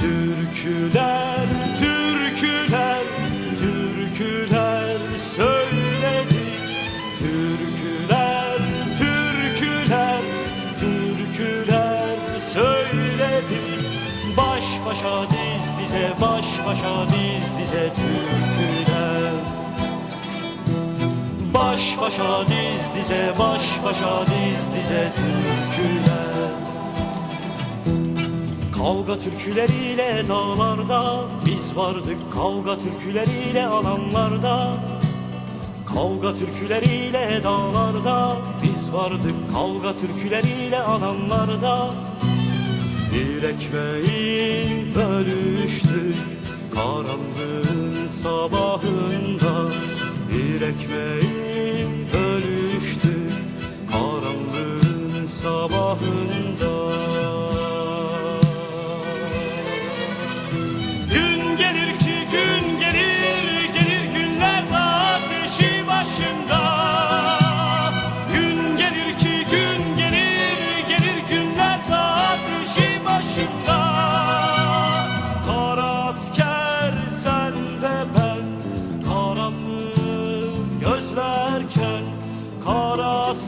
Türküler, türküler, türküler söyledik. Türküler, türküler, türküler söyledik. Baş başa diz dize, baş başa diz dize türküler. Baş başa diz dize, baş başa diz dize türküler. Kavga türküleriyle dağlarda biz vardık Kavga türküleriyle alanlarda. Kavga türküleriyle dağlarda biz vardık Kavga türküleriyle alanlarda. Bir ekmeği bölüştük Karanlığın sabahında. Bir ekmeği bölüştük Karanlığın sabahında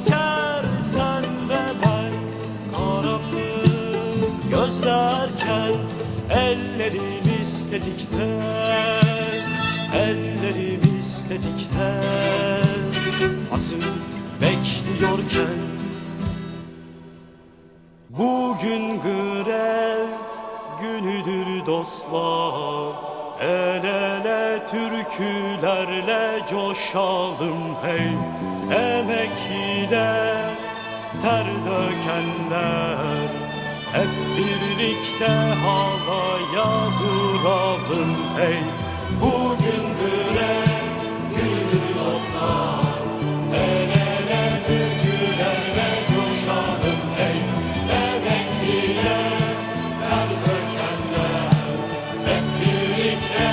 asker sen de ben karanlığı gözlerken Ellerimiz tetikte Ellerimiz tetikte Hasır bekliyorken Bugün grev günüdür dostlar El ele türkülerle coşalım hey! Emek ile ter dökenler Hep birlikte havaya vuralım hey! Bugün Egypt.